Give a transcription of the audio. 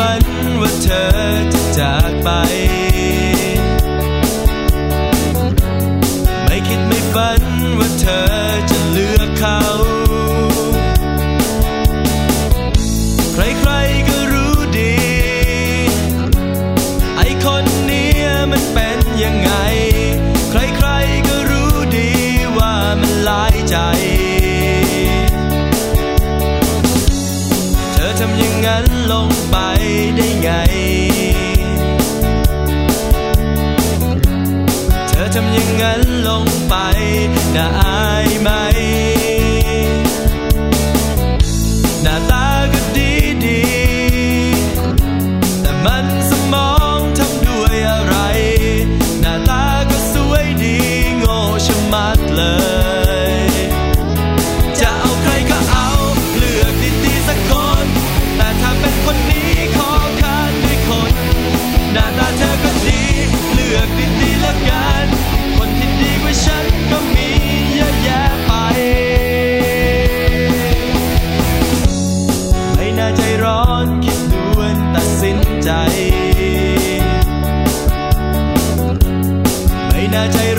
ฝันว่าเธอจะจากไป ไม่คิดไม่ฝันว่าเธอจะเลือกเขา ใครๆก็รู้ดี ไอคนนี้มันเป็นยังไง ใครๆก็รู้ดีว่ามันหลายใจ ทำอย่างนั้นลงไปได้ไง เธอทำอย่างนั้นลงไปน่าอายไหมหน้าตา ไ